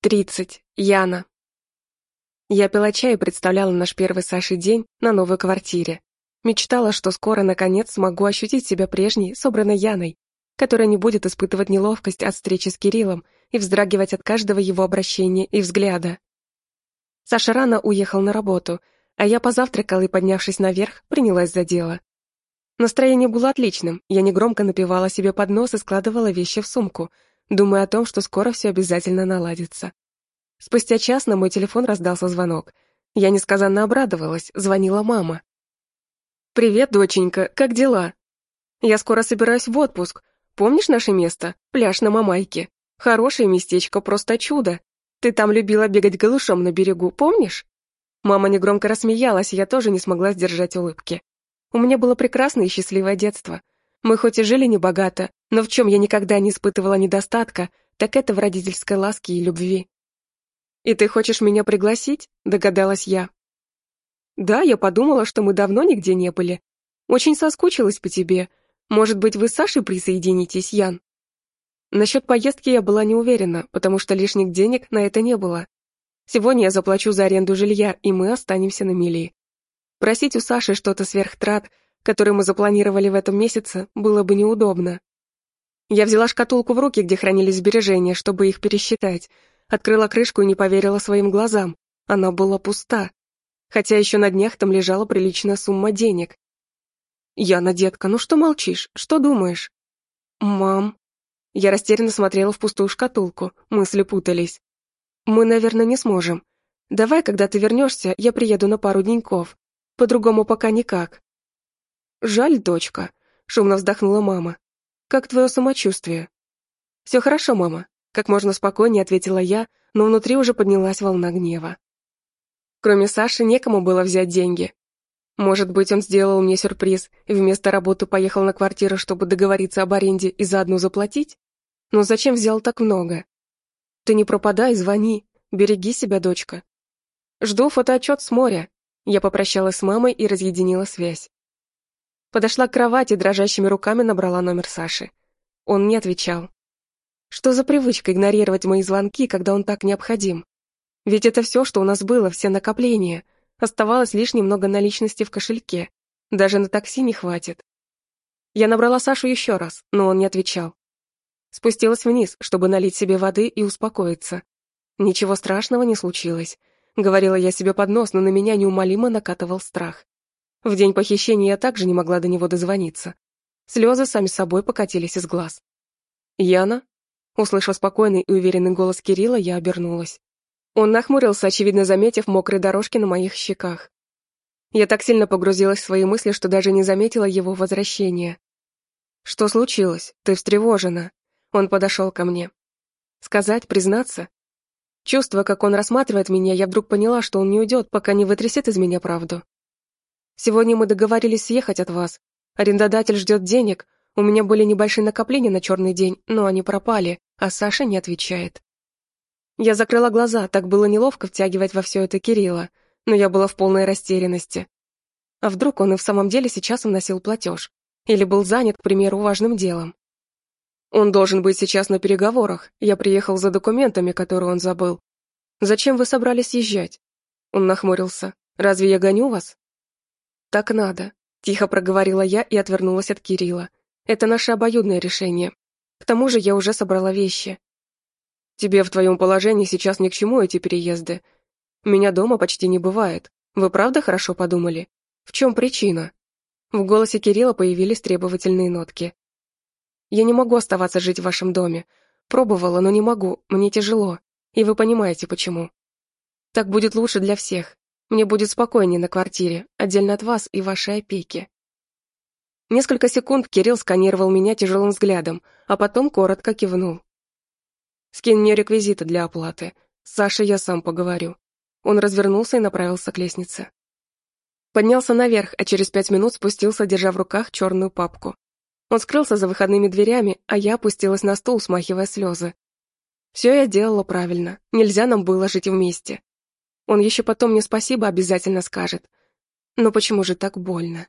Тридцать. Яна. Я пила чай и представляла наш первый Сашей день на новой квартире. Мечтала, что скоро, наконец, смогу ощутить себя прежней, собранной Яной, которая не будет испытывать неловкость от встречи с Кириллом и вздрагивать от каждого его обращения и взгляда. Саша рано уехал на работу, а я позавтракала и, поднявшись наверх, принялась за дело. Настроение было отличным, я негромко напевала себе под нос и складывала вещи в сумку — думая о том, что скоро все обязательно наладится. Спустя час на мой телефон раздался звонок. Я несказанно обрадовалась, звонила мама. «Привет, доченька, как дела?» «Я скоро собираюсь в отпуск. Помнишь наше место? Пляж на Мамайке. Хорошее местечко, просто чудо. Ты там любила бегать голышом на берегу, помнишь?» Мама негромко рассмеялась, и я тоже не смогла сдержать улыбки. У меня было прекрасное и счастливое детство. Мы хоть и жили небогато, но в чем я никогда не испытывала недостатка, так это в родительской ласке и любви. «И ты хочешь меня пригласить?» — догадалась я. «Да, я подумала, что мы давно нигде не были. Очень соскучилась по тебе. Может быть, вы с Сашей присоединитесь, Ян?» Насчет поездки я была не уверена, потому что лишних денег на это не было. Сегодня я заплачу за аренду жилья, и мы останемся на мели. Просить у Саши что-то сверхтрат, который мы запланировали в этом месяце, было бы неудобно. Я взяла шкатулку в руки, где хранились сбережения, чтобы их пересчитать. Открыла крышку и не поверила своим глазам. Она была пуста. Хотя еще на днях там лежала приличная сумма денег. «Яна, детка, ну что молчишь? Что думаешь?» «Мам...» Я растерянно смотрела в пустую шкатулку, мысли путались. «Мы, наверное, не сможем. Давай, когда ты вернешься, я приеду на пару деньков. По-другому пока никак». «Жаль, дочка», — шумно вздохнула мама. Как твое самочувствие?» «Все хорошо, мама», — как можно спокойнее ответила я, но внутри уже поднялась волна гнева. Кроме Саши некому было взять деньги. Может быть, он сделал мне сюрприз и вместо работы поехал на квартиру, чтобы договориться об аренде и заодно заплатить? Но зачем взял так много? Ты не пропадай, звони. Береги себя, дочка. Жду фотоотчет с моря. Я попрощалась с мамой и разъединила связь. Подошла к кровати, дрожащими руками набрала номер Саши. Он не отвечал. Что за привычка игнорировать мои звонки, когда он так необходим? Ведь это все, что у нас было, все накопления. Оставалось лишь немного наличности в кошельке. Даже на такси не хватит. Я набрала Сашу еще раз, но он не отвечал. Спустилась вниз, чтобы налить себе воды и успокоиться. Ничего страшного не случилось. Говорила я себе под нос, но на меня неумолимо накатывал страх. В день похищения я также не могла до него дозвониться. Слезы сами собой покатились из глаз. «Яна?» Услышав спокойный и уверенный голос Кирилла, я обернулась. Он нахмурился, очевидно заметив мокрые дорожки на моих щеках. Я так сильно погрузилась в свои мысли, что даже не заметила его возвращения. «Что случилось? Ты встревожена?» Он подошел ко мне. «Сказать, признаться?» Чувствуя, как он рассматривает меня, я вдруг поняла, что он не уйдет, пока не вытрясет из меня правду. Сегодня мы договорились съехать от вас. Арендодатель ждет денег. У меня были небольшие накопления на черный день, но они пропали, а Саша не отвечает. Я закрыла глаза, так было неловко втягивать во все это Кирилла, но я была в полной растерянности. А вдруг он и в самом деле сейчас вносил платеж? Или был занят, к примеру, важным делом? Он должен быть сейчас на переговорах. Я приехал за документами, которые он забыл. Зачем вы собрались съезжать? Он нахмурился. Разве я гоню вас? «Так надо», — тихо проговорила я и отвернулась от Кирилла. «Это наше обоюдное решение. К тому же я уже собрала вещи». «Тебе в твоем положении сейчас ни к чему эти переезды. Меня дома почти не бывает. Вы правда хорошо подумали? В чем причина?» В голосе Кирилла появились требовательные нотки. «Я не могу оставаться жить в вашем доме. Пробовала, но не могу, мне тяжело. И вы понимаете, почему. Так будет лучше для всех. Мне будет спокойнее на квартире, отдельно от вас и вашей опеки. Несколько секунд Кирилл сканировал меня тяжелым взглядом, а потом коротко кивнул. «Скинь мне реквизиты для оплаты. С Сашей я сам поговорю». Он развернулся и направился к лестнице. Поднялся наверх, а через пять минут спустился, держа в руках черную папку. Он скрылся за выходными дверями, а я опустилась на стул, смахивая слезы. Все я делала правильно, нельзя нам было жить вместе. Он еще потом мне спасибо обязательно скажет. Но почему же так больно?